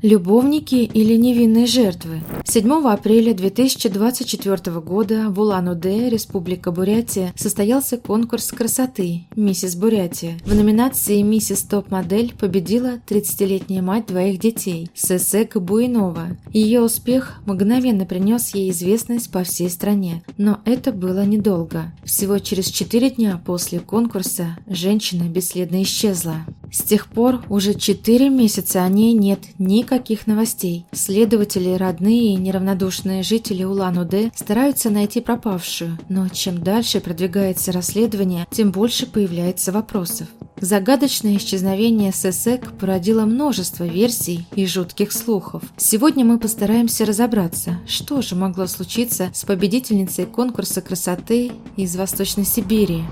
Любовники или невинные жертвы? 7 апреля 2024 года в Улан-Удэ, Республика Бурятия, состоялся конкурс красоты «Миссис Бурятия». В номинации «Миссис Топ-модель» победила 30-летняя мать двоих детей Сесек Буинова. Ее успех мгновенно принес ей известность по всей стране. Но это было недолго. Всего через 4 дня после конкурса женщина бесследно исчезла. С тех пор уже 4 месяца о ней нет ни никаких новостей. Следователи, родные неравнодушные жители Улан-Удэ стараются найти пропавшую, но чем дальше продвигается расследование, тем больше появляется вопросов. Загадочное исчезновение ССЭК породило множество версий и жутких слухов. Сегодня мы постараемся разобраться, что же могло случиться с победительницей конкурса красоты из Восточной Сибири.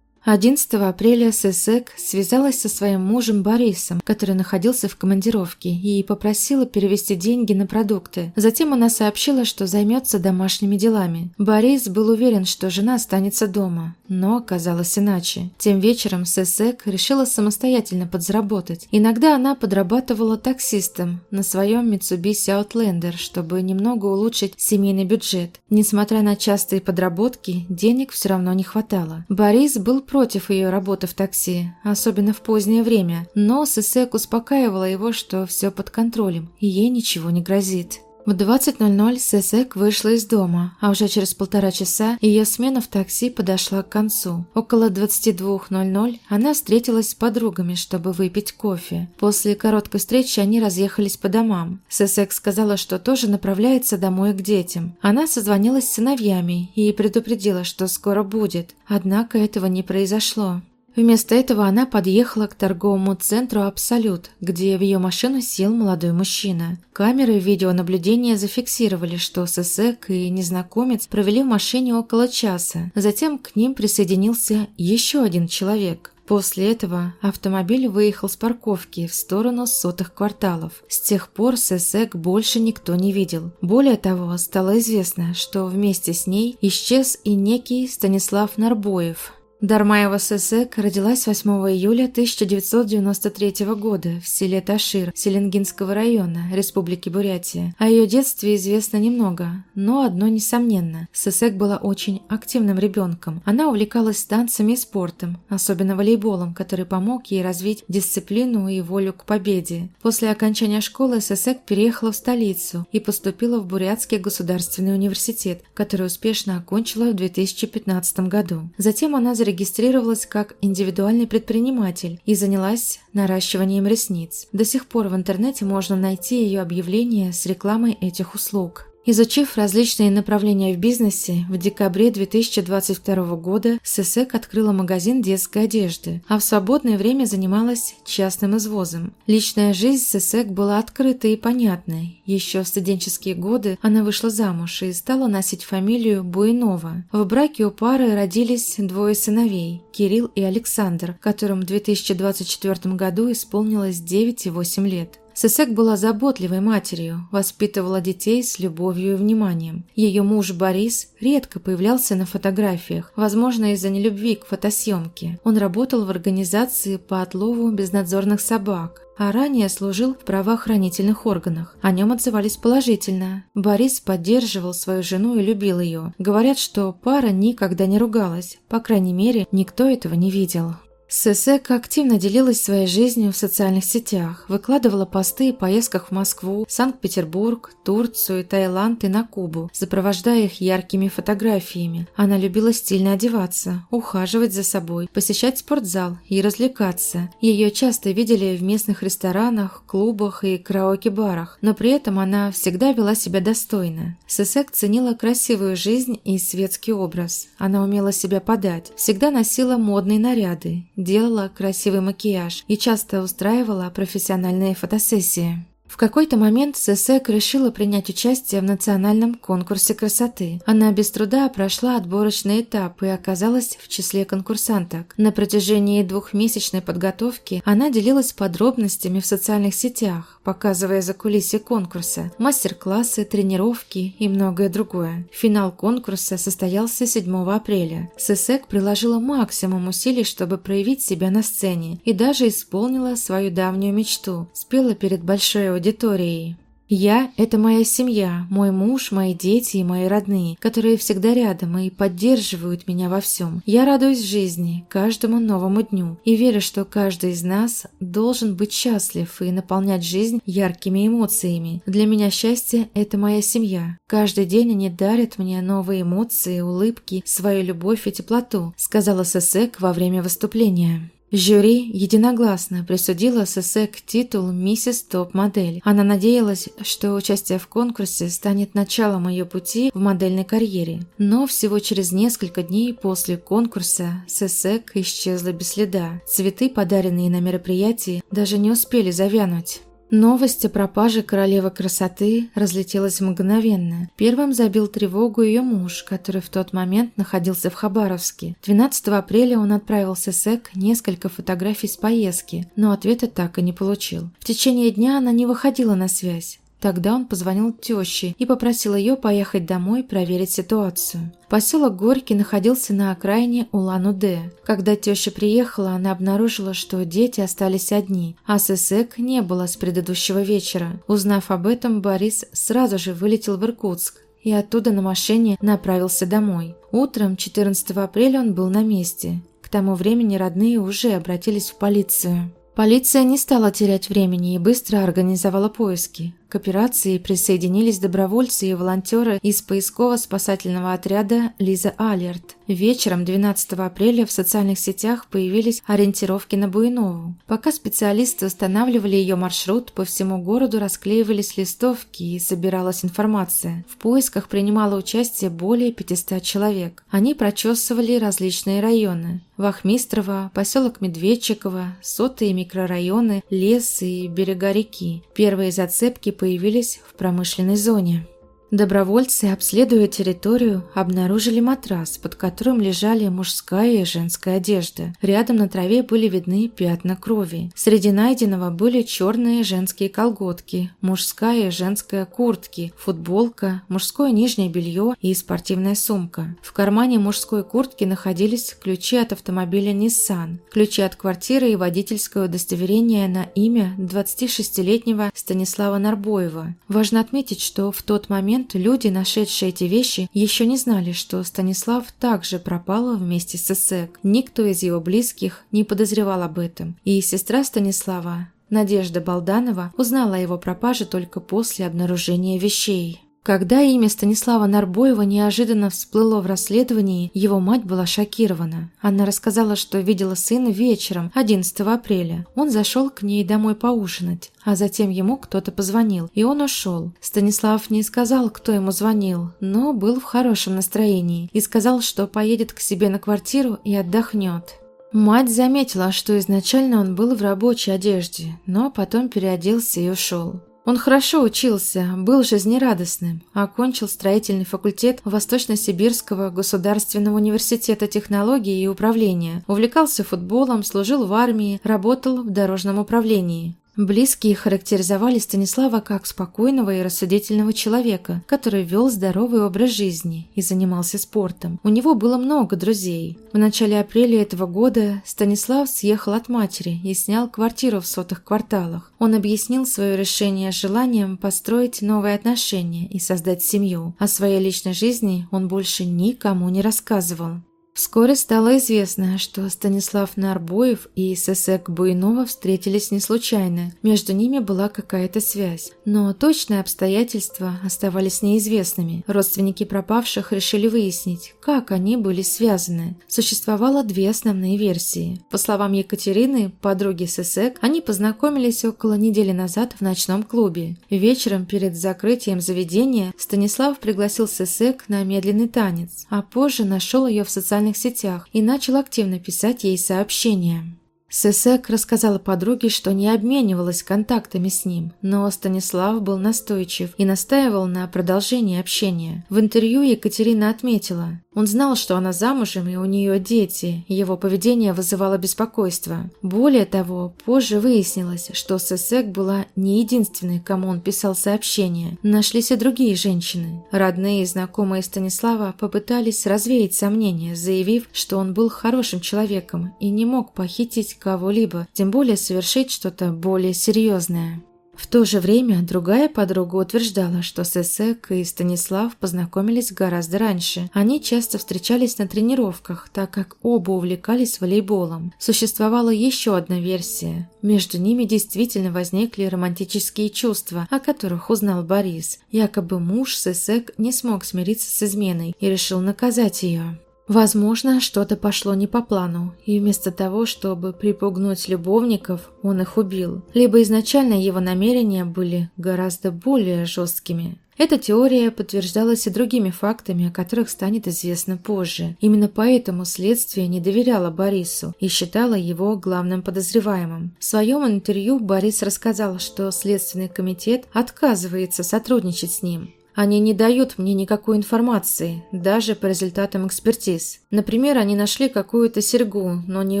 11 апреля Сесек связалась со своим мужем Борисом, который находился в командировке, и попросила перевести деньги на продукты. Затем она сообщила, что займется домашними делами. Борис был уверен, что жена останется дома, но оказалось иначе. Тем вечером Сесек решила самостоятельно подзаработать. Иногда она подрабатывала таксистом на своем Mitsubishi Outlander, чтобы немного улучшить семейный бюджет. Несмотря на частые подработки, денег все равно не хватало. Борис был против ее работы в такси, особенно в позднее время, но Сесек успокаивала его, что все под контролем, и ей ничего не грозит. В 20.00 Сесек вышла из дома, а уже через полтора часа ее смена в такси подошла к концу. Около 22.00 она встретилась с подругами, чтобы выпить кофе. После короткой встречи они разъехались по домам. Сесек сказала, что тоже направляется домой к детям. Она созвонилась с сыновьями и предупредила, что скоро будет. Однако этого не произошло. Вместо этого она подъехала к торговому центру «Абсолют», где в ее машину сел молодой мужчина. Камеры видеонаблюдения зафиксировали, что Сесек и незнакомец провели в машине около часа. Затем к ним присоединился еще один человек. После этого автомобиль выехал с парковки в сторону сотых кварталов. С тех пор Сесек больше никто не видел. Более того, стало известно, что вместе с ней исчез и некий Станислав Нарбоев, Дармаева Сесек родилась 8 июля 1993 года в селе Ташир Селенгинского района Республики Бурятия. О ее детстве известно немного, но одно несомненно. Сесек была очень активным ребенком. Она увлекалась танцами и спортом, особенно волейболом, который помог ей развить дисциплину и волю к победе. После окончания школы Сесек переехала в столицу и поступила в Бурятский государственный университет, который успешно окончила в 2015 году. Затем она зарегистрировалась зарегистрировалась как индивидуальный предприниматель и занялась наращиванием ресниц. До сих пор в интернете можно найти ее объявление с рекламой этих услуг. Изучив различные направления в бизнесе, в декабре 2022 года Сесек открыла магазин детской одежды, а в свободное время занималась частным извозом. Личная жизнь Сесек была открытой и понятной. Еще в студенческие годы она вышла замуж и стала носить фамилию Буинова. В браке у пары родились двое сыновей – Кирилл и Александр, которым в 2024 году исполнилось 9 и 8 лет. Сесек была заботливой матерью, воспитывала детей с любовью и вниманием. Ее муж Борис редко появлялся на фотографиях, возможно, из-за нелюбви к фотосъемке. Он работал в организации по отлову безнадзорных собак, а ранее служил в правоохранительных органах. О нем отзывались положительно. Борис поддерживал свою жену и любил ее. Говорят, что пара никогда не ругалась. По крайней мере, никто этого не видел. Сесек активно делилась своей жизнью в социальных сетях, выкладывала посты о поездках в Москву, Санкт-Петербург, Турцию, Таиланд и на Кубу, сопровождая их яркими фотографиями. Она любила стильно одеваться, ухаживать за собой, посещать спортзал и развлекаться. Ее часто видели в местных ресторанах, клубах и караоке-барах, но при этом она всегда вела себя достойно. Сесек ценила красивую жизнь и светский образ. Она умела себя подать, всегда носила модные наряды, делала красивый макияж и часто устраивала профессиональные фотосессии. В какой-то момент Сесек решила принять участие в национальном конкурсе красоты. Она без труда прошла отборочный этап и оказалась в числе конкурсанток. На протяжении двухмесячной подготовки она делилась подробностями в социальных сетях, показывая за кулисы конкурса, мастер-классы, тренировки и многое другое. Финал конкурса состоялся 7 апреля. Сесек приложила максимум усилий, чтобы проявить себя на сцене и даже исполнила свою давнюю мечту. Спела перед большой аудиторией. Я – это моя семья, мой муж, мои дети и мои родные, которые всегда рядом и поддерживают меня во всем. Я радуюсь жизни, каждому новому дню, и верю, что каждый из нас должен быть счастлив и наполнять жизнь яркими эмоциями. Для меня счастье – это моя семья. Каждый день они дарят мне новые эмоции, улыбки, свою любовь и теплоту, сказала Сесек во время выступления. Жюри единогласно присудило Сесек титул «Миссис Топ-модель». Она надеялась, что участие в конкурсе станет началом ее пути в модельной карьере. Но всего через несколько дней после конкурса Сесек исчезла без следа. Цветы, подаренные на мероприятии, даже не успели завянуть. Новость о пропаже королевы красоты разлетелась мгновенно. Первым забил тревогу ее муж, который в тот момент находился в Хабаровске. 12 апреля он отправился с ЭК несколько фотографий с поездки, но ответа так и не получил. В течение дня она не выходила на связь. Тогда он позвонил теще и попросил ее поехать домой проверить ситуацию. Поселок Горький находился на окраине Улан-Удэ. Когда теща приехала, она обнаружила, что дети остались одни, а Сесек не было с предыдущего вечера. Узнав об этом, Борис сразу же вылетел в Иркутск и оттуда на машине направился домой. Утром 14 апреля он был на месте. К тому времени родные уже обратились в полицию. Полиция не стала терять времени и быстро организовала поиски. К операции присоединились добровольцы и волонтеры из поисково-спасательного отряда «Лиза Алерт». Вечером 12 апреля в социальных сетях появились ориентировки на Буйнову. Пока специалисты устанавливали ее маршрут, по всему городу расклеивались листовки и собиралась информация. В поисках принимало участие более 500 человек. Они прочесывали различные районы. Вахмистрово, поселок Медведчиково, сотые микрорайоны, лес и берега реки. Первые зацепки появились в промышленной зоне. Добровольцы, обследуя территорию, обнаружили матрас, под которым лежали мужская и женская одежда. Рядом на траве были видны пятна крови. Среди найденного были черные женские колготки, мужская и женская куртки, футболка, мужское нижнее белье и спортивная сумка. В кармане мужской куртки находились ключи от автомобиля Nissan, ключи от квартиры и водительское удостоверение на имя 26-летнего Станислава Нарбоева. Важно отметить, что в тот момент момент люди, нашедшие эти вещи, еще не знали, что Станислав также пропал вместе с Эсек. Никто из его близких не подозревал об этом. И сестра Станислава, Надежда Балданова, узнала о его пропаже только после обнаружения вещей. Когда имя Станислава Нарбоева неожиданно всплыло в расследовании, его мать была шокирована. Она рассказала, что видела сына вечером, 11 апреля. Он зашел к ней домой поужинать, а затем ему кто-то позвонил, и он ушел. Станислав не сказал, кто ему звонил, но был в хорошем настроении и сказал, что поедет к себе на квартиру и отдохнет. Мать заметила, что изначально он был в рабочей одежде, но потом переоделся и ушел. Он хорошо учился, был жизнерадостным, окончил строительный факультет Восточно-Сибирского государственного университета технологии и управления, увлекался футболом, служил в армии, работал в дорожном управлении. Близкие характеризовали Станислава как спокойного и рассудительного человека, который вел здоровый образ жизни и занимался спортом. У него было много друзей. В начале апреля этого года Станислав съехал от матери и снял квартиру в сотых кварталах. Он объяснил свое решение желанием построить новые отношения и создать семью. О своей личной жизни он больше никому не рассказывал. Вскоре стало известно, что Станислав Нарбоев и Сесек Буйнова встретились не случайно. Между ними была какая-то связь. Но точные обстоятельства оставались неизвестными. Родственники пропавших решили выяснить, как они были связаны. Существовало две основные версии. По словам Екатерины, подруги Сесек, они познакомились около недели назад в ночном клубе. Вечером перед закрытием заведения Станислав пригласил Сесек на медленный танец, а позже нашел ее в социальных социальных сетях и начал активно писать ей сообщения. Сесек рассказала подруге, что не обменивалась контактами с ним, но Станислав был настойчив и настаивал на продолжении общения. В интервью Екатерина отметила, он знал, что она замужем и у нее дети, его поведение вызывало беспокойство. Более того, позже выяснилось, что Сесек была не единственной, кому он писал сообщения. Нашлись и другие женщины. Родные и знакомые Станислава попытались развеять сомнения, заявив, что он был хорошим человеком и не мог похитить кого-либо, тем более совершить что-то более серьезное. В то же время другая подруга утверждала, что Сесек и Станислав познакомились гораздо раньше. Они часто встречались на тренировках, так как оба увлекались волейболом. Существовала еще одна версия. Между ними действительно возникли романтические чувства, о которых узнал Борис. Якобы муж Сесек не смог смириться с изменой и решил наказать ее. Возможно, что-то пошло не по плану, и вместо того, чтобы припугнуть любовников, он их убил. Либо изначально его намерения были гораздо более жесткими. Эта теория подтверждалась и другими фактами, о которых станет известно позже. Именно поэтому следствие не доверяло Борису и считало его главным подозреваемым. В своем интервью Борис рассказал, что Следственный комитет отказывается сотрудничать с ним. Они не дают мне никакой информации, даже по результатам экспертиз. Например, они нашли какую-то серьгу, но не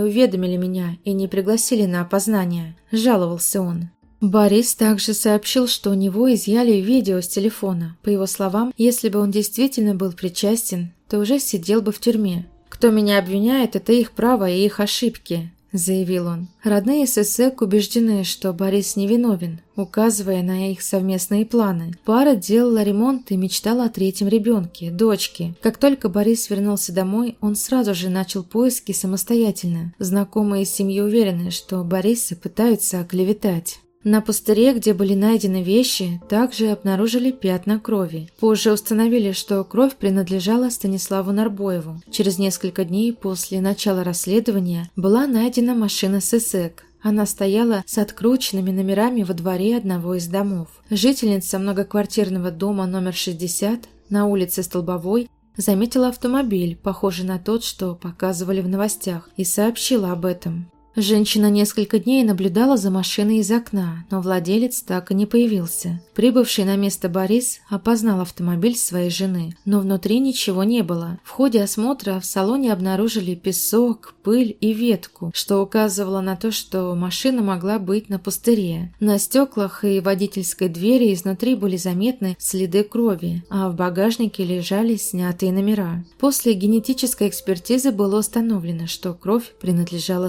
уведомили меня и не пригласили на опознание. Жаловался он. Борис также сообщил, что у него изъяли видео с телефона. По его словам, если бы он действительно был причастен, то уже сидел бы в тюрьме. Кто меня обвиняет, это их право и их ошибки. – заявил он. Родные ССЭК убеждены, что Борис невиновен, указывая на их совместные планы. Пара делала ремонт и мечтала о третьем ребенке, дочке. Как только Борис вернулся домой, он сразу же начал поиски самостоятельно. Знакомые семьи уверены, что Бориса пытаются оклеветать. На пустыре, где были найдены вещи, также обнаружили пятна крови. Позже установили, что кровь принадлежала Станиславу Нарбоеву. Через несколько дней после начала расследования была найдена машина ССЭК. Она стояла с открученными номерами во дворе одного из домов. Жительница многоквартирного дома номер 60 на улице Столбовой заметила автомобиль, похожий на тот, что показывали в новостях, и сообщила об этом. Женщина несколько дней наблюдала за машиной из окна, но владелец так и не появился. Прибывший на место Борис опознал автомобиль своей жены, но внутри ничего не было. В ходе осмотра в салоне обнаружили песок, пыль и ветку, что указывало на то, что машина могла быть на пустыре. На стеклах и водительской двери изнутри были заметны следы крови, а в багажнике лежали снятые номера. После генетической экспертизы было установлено, что кровь принадлежала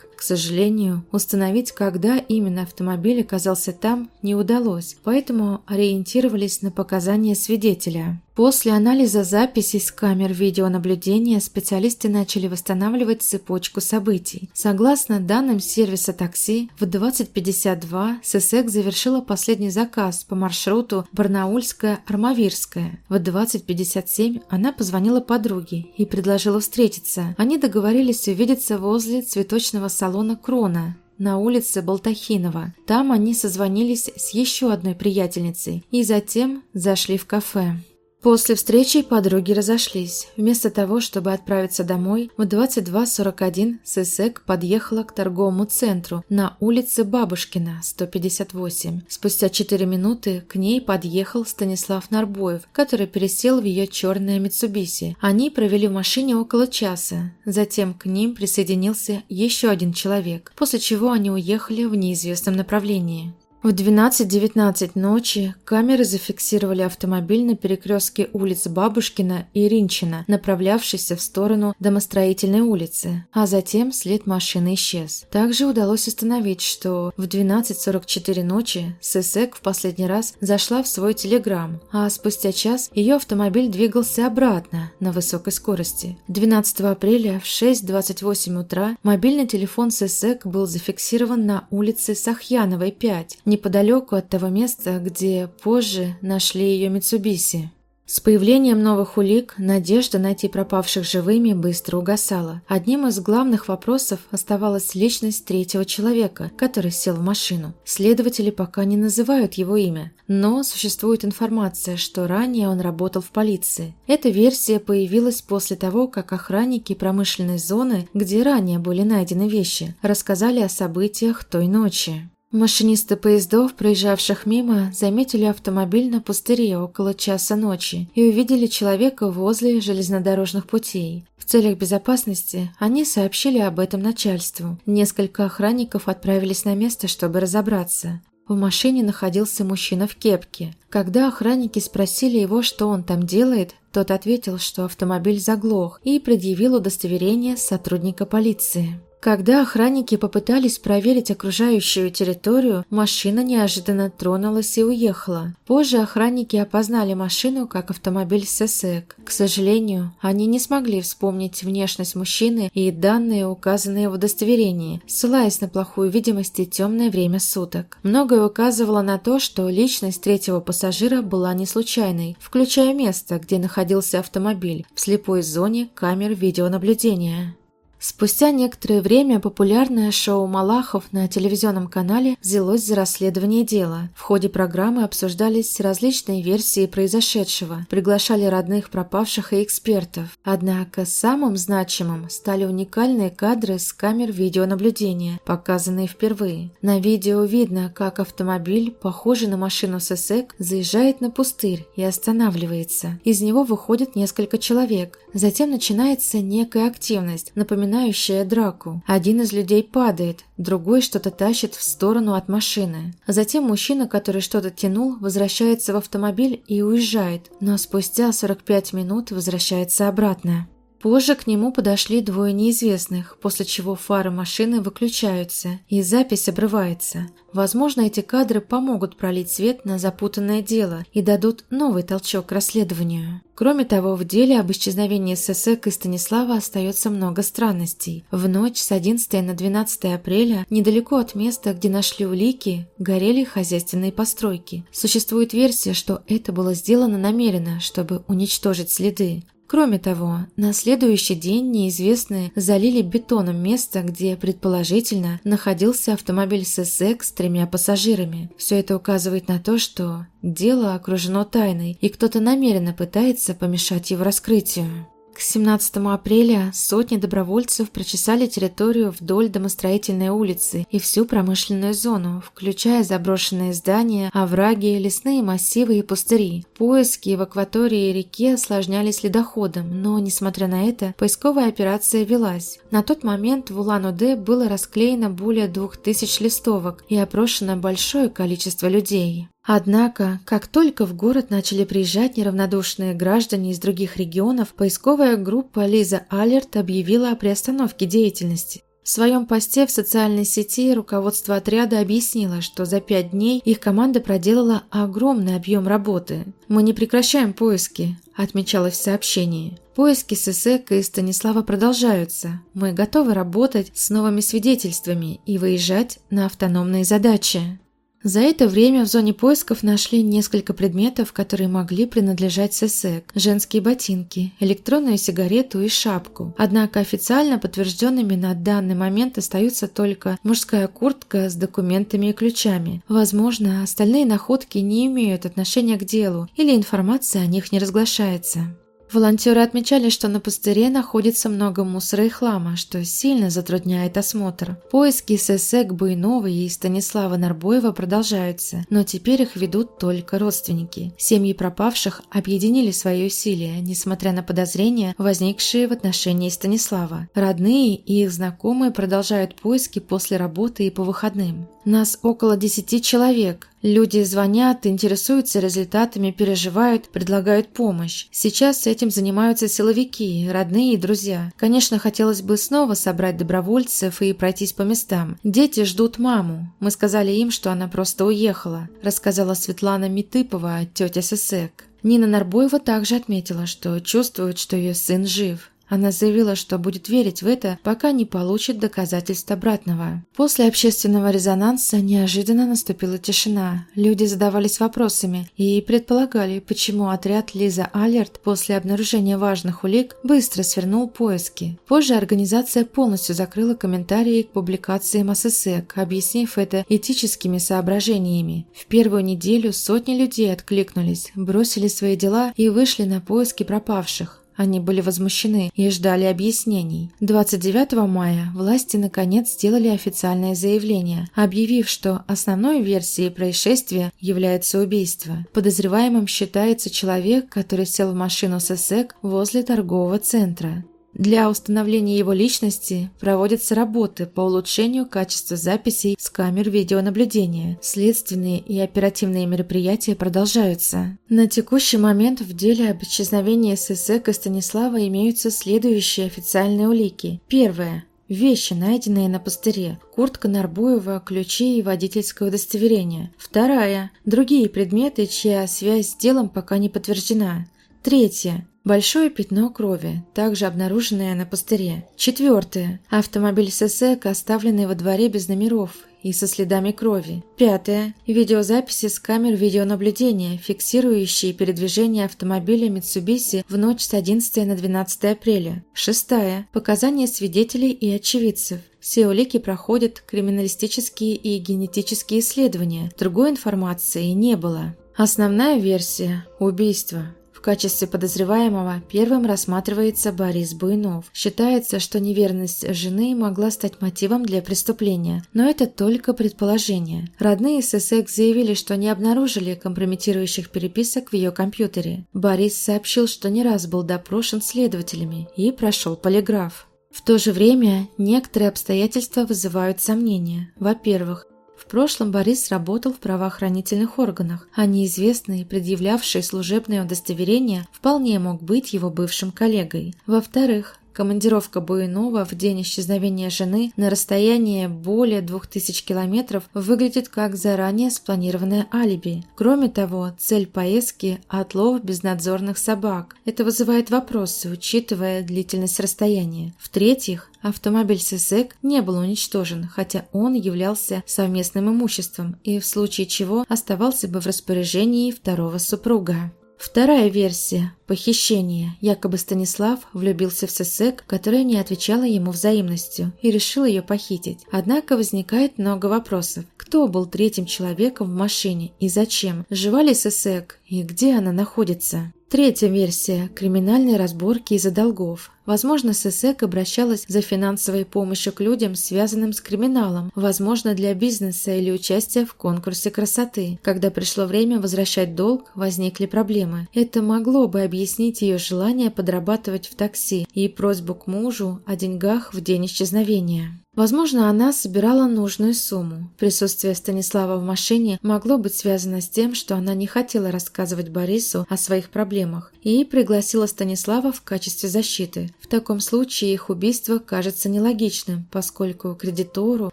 СССР. К сожалению, установить, когда именно автомобиль оказался там, не удалось, поэтому ориентировались на показания свидетеля. После анализа записей с камер видеонаблюдения специалисты начали восстанавливать цепочку событий. Согласно данным сервиса такси, в 20.52 ССЭК завершила последний заказ по маршруту Барнаульская-Армавирская. В 20.57 она позвонила подруге и предложила встретиться. Они договорились увидеться возле цветочного салона «Крона», на улице Болтахинова. Там они созвонились с еще одной приятельницей и затем зашли в кафе. После встречи подруги разошлись. Вместо того, чтобы отправиться домой, в 22.41 Сесек подъехала к торговому центру на улице Бабушкина, 158. Спустя 4 минуты к ней подъехал Станислав Нарбоев, который пересел в ее черное Митсубиси. Они провели в машине около часа. Затем к ним присоединился еще один человек, после чего они уехали в неизвестном направлении. В 12.19 ночи камеры зафиксировали автомобиль на перекрестке улиц Бабушкина и Ринчина, направлявшийся в сторону домостроительной улицы, а затем след машины исчез. Также удалось установить, что в 12.44 ночи Сесек в последний раз зашла в свой телеграм, а спустя час ее автомобиль двигался обратно на высокой скорости. 12 апреля в 6.28 утра мобильный телефон Сесек был зафиксирован на улице Сахьяновой, 5, неподалеку от того места, где позже нашли ее Митсубиси. С появлением новых улик надежда найти пропавших живыми быстро угасала. Одним из главных вопросов оставалась личность третьего человека, который сел в машину. Следователи пока не называют его имя, но существует информация, что ранее он работал в полиции. Эта версия появилась после того, как охранники промышленной зоны, где ранее были найдены вещи, рассказали о событиях той ночи. Машинисты поездов, проезжавших мимо, заметили автомобиль на пустыре около часа ночи и увидели человека возле железнодорожных путей. В целях безопасности они сообщили об этом начальству. Несколько охранников отправились на место, чтобы разобраться. В машине находился мужчина в кепке. Когда охранники спросили его, что он там делает, тот ответил, что автомобиль заглох и предъявил удостоверение сотрудника полиции. Когда охранники попытались проверить окружающую территорию, машина неожиданно тронулась и уехала. Позже охранники опознали машину как автомобиль ССЭК. К сожалению, они не смогли вспомнить внешность мужчины и данные, указанные в удостоверении, ссылаясь на плохую видимость и темное время суток. Многое указывало на то, что личность третьего пассажира была не случайной, включая место, где находился автомобиль, в слепой зоне камер видеонаблюдения. Спустя некоторое время популярное шоу «Малахов» на телевизионном канале взялось за расследование дела. В ходе программы обсуждались различные версии произошедшего, приглашали родных пропавших и экспертов. Однако самым значимым стали уникальные кадры с камер видеонаблюдения, показанные впервые. На видео видно, как автомобиль, похожий на машину ССЭК, заезжает на пустырь и останавливается. Из него выходит несколько человек. Затем начинается некая активность, напоминающая напоминающая драку. Один из людей падает, другой что-то тащит в сторону от машины. Затем мужчина, который что-то тянул, возвращается в автомобиль и уезжает, но спустя 45 минут возвращается обратно. Позже к нему подошли двое неизвестных, после чего фары машины выключаются, и запись обрывается. Возможно, эти кадры помогут пролить свет на запутанное дело и дадут новый толчок расследованию. Кроме того, в деле об исчезновении ССЭК и Станислава остается много странностей. В ночь с 11 на 12 апреля, недалеко от места, где нашли улики, горели хозяйственные постройки. Существует версия, что это было сделано намеренно, чтобы уничтожить следы. Кроме того, на следующий день неизвестные залили бетоном место, где, предположительно, находился автомобиль ССЭК с тремя пассажирами. Все это указывает на то, что дело окружено тайной, и кто-то намеренно пытается помешать его раскрытию. К 17 апреля сотни добровольцев прочесали территорию вдоль домостроительной улицы и всю промышленную зону, включая заброшенные здания, овраги, лесные массивы и пустыри. Поиски в акватории реки осложнялись ледоходом, но, несмотря на это, поисковая операция велась. На тот момент в Улан-Удэ было расклеено более двух тысяч листовок и опрошено большое количество людей. Однако, как только в город начали приезжать неравнодушные граждане из других регионов, поисковая группа Лиза Алерт объявила о приостановке деятельности. В своем посте в социальной сети руководство отряда объяснило, что за пять дней их команда проделала огромный объем работы. «Мы не прекращаем поиски», – отмечалось в сообщении. Поиски Сесека и Станислава продолжаются. Мы готовы работать с новыми свидетельствами и выезжать на автономные задачи. За это время в зоне поисков нашли несколько предметов, которые могли принадлежать ССЭК. Женские ботинки, электронную сигарету и шапку. Однако официально подтвержденными на данный момент остаются только мужская куртка с документами и ключами. Возможно, остальные находки не имеют отношения к делу или информация о них не разглашается. Волонтеры отмечали, что на пустыре находится много мусора и хлама, что сильно затрудняет осмотр. Поиски ССЭК Буйнова и Станислава Нарбоева продолжаются, но теперь их ведут только родственники. Семьи пропавших объединили свои усилия, несмотря на подозрения, возникшие в отношении Станислава. Родные и их знакомые продолжают поиски после работы и по выходным. Нас около десяти человек. Люди звонят, интересуются результатами, переживают, предлагают помощь. Сейчас этим занимаются силовики, родные и друзья. Конечно, хотелось бы снова собрать добровольцев и пройтись по местам. Дети ждут маму. Мы сказали им, что она просто уехала, рассказала Светлана Митыпова, тетя Сесек. Нина Нарбоева также отметила, что чувствует, что ее сын жив. Она заявила, что будет верить в это, пока не получит доказательств обратного. После общественного резонанса неожиданно наступила тишина. Люди задавались вопросами и предполагали, почему отряд Лиза Алерт после обнаружения важных улик быстро свернул поиски. Позже организация полностью закрыла комментарии к публикациям ССЭК, объяснив это этическими соображениями. В первую неделю сотни людей откликнулись, бросили свои дела и вышли на поиски пропавших. Они были возмущены и ждали объяснений. 29 мая власти наконец сделали официальное заявление, объявив, что основной версией происшествия является убийство. Подозреваемым считается человек, который сел в машину ССЭК возле торгового центра. Для установления его личности проводятся работы по улучшению качества записей с камер видеонаблюдения. Следственные и оперативные мероприятия продолжаются. На текущий момент в деле об исчезновении ССЭК и Станислава имеются следующие официальные улики. Первое. Вещи, найденные на пустыре. Куртка Нарбуева, ключи и водительское удостоверение. Вторая. Другие предметы, чья связь с делом пока не подтверждена. Третье. Большое пятно крови, также обнаруженное на пустыре. Четвертое. Автомобиль ССЭК, оставленный во дворе без номеров и со следами крови. Пятое. Видеозаписи с камер видеонаблюдения, фиксирующие передвижение автомобиля Mitsubishi в ночь с 11 на 12 апреля. Шестая. Показания свидетелей и очевидцев. Все улики проходят криминалистические и генетические исследования. Другой информации не было. Основная версия – убийство. В качестве подозреваемого первым рассматривается Борис Буйнов. Считается, что неверность жены могла стать мотивом для преступления, но это только предположение. Родные ССЭК заявили, что не обнаружили компрометирующих переписок в ее компьютере. Борис сообщил, что не раз был допрошен следователями и прошел полиграф. В то же время некоторые обстоятельства вызывают сомнения. Во-первых, прошлом Борис работал в правоохранительных органах, а неизвестный, предъявлявший служебное удостоверение, вполне мог быть его бывшим коллегой. Во-вторых, Командировка Буйнова в день исчезновения жены на расстоянии более 2000 километров выглядит как заранее спланированное алиби. Кроме того, цель поездки – отлов безнадзорных собак. Это вызывает вопросы, учитывая длительность расстояния. В-третьих, автомобиль ССЭК не был уничтожен, хотя он являлся совместным имуществом и в случае чего оставался бы в распоряжении второго супруга. Вторая версия – похищение. Якобы Станислав влюбился в Сесек, которая не отвечала ему взаимностью, и решил ее похитить. Однако возникает много вопросов. Кто был третьим человеком в машине и зачем? Жива ли Сесек и где она находится? Третья версия – криминальные разборки из-за долгов. Возможно, ССЭК обращалась за финансовой помощью к людям, связанным с криминалом, возможно, для бизнеса или участия в конкурсе красоты. Когда пришло время возвращать долг, возникли проблемы. Это могло бы объяснить ее желание подрабатывать в такси и просьбу к мужу о деньгах в день исчезновения. Возможно, она собирала нужную сумму. Присутствие Станислава в машине могло быть связано с тем, что она не хотела рассказывать Борису о своих проблемах и пригласила Станислава в качестве защиты. В таком случае их убийство кажется нелогичным, поскольку кредитору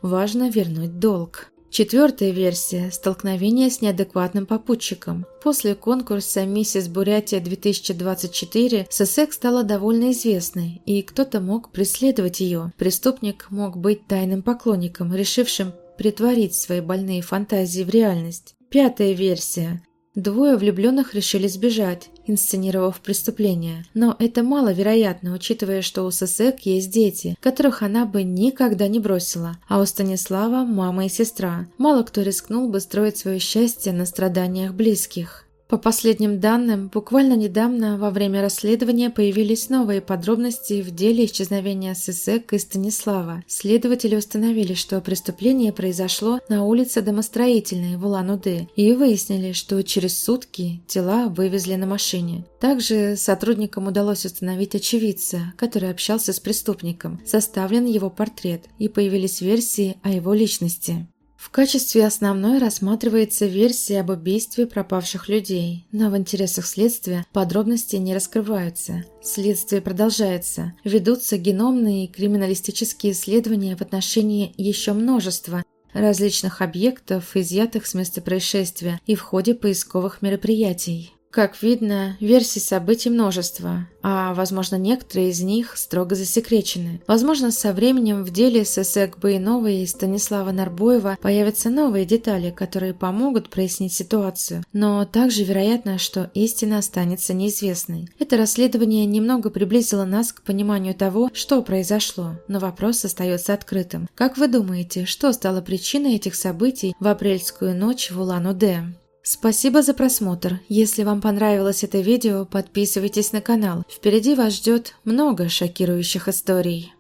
важно вернуть долг. Четвертая версия – столкновение с неадекватным попутчиком. После конкурса «Миссис Бурятия-2024» Сесек стала довольно известной, и кто-то мог преследовать ее. Преступник мог быть тайным поклонником, решившим притворить свои больные фантазии в реальность. Пятая версия Двое влюбленных решили сбежать, инсценировав преступление. Но это маловероятно, учитывая, что у Сесек есть дети, которых она бы никогда не бросила, а у Станислава мама и сестра. Мало кто рискнул бы строить свое счастье на страданиях близких. По последним данным, буквально недавно во время расследования появились новые подробности в деле исчезновения Сысек и Станислава. Следователи установили, что преступление произошло на улице Домостроительной в Улан-Удэ и выяснили, что через сутки тела вывезли на машине. Также сотрудникам удалось установить очевидца, который общался с преступником. Составлен его портрет и появились версии о его личности. В качестве основной рассматривается версия об убийстве пропавших людей, но в интересах следствия подробности не раскрываются. Следствие продолжается. Ведутся геномные и криминалистические исследования в отношении еще множества различных объектов, изъятых с места происшествия и в ходе поисковых мероприятий. Как видно, версий событий множество, а, возможно, некоторые из них строго засекречены. Возможно, со временем в деле ССЭК Байнова и Станислава Нарбоева появятся новые детали, которые помогут прояснить ситуацию, но также вероятно, что истина останется неизвестной. Это расследование немного приблизило нас к пониманию того, что произошло, но вопрос остается открытым. Как вы думаете, что стало причиной этих событий в апрельскую ночь в Улан-Удэ? Спасибо за просмотр. Если вам понравилось это видео, подписывайтесь на канал. Впереди вас ждет много шокирующих историй.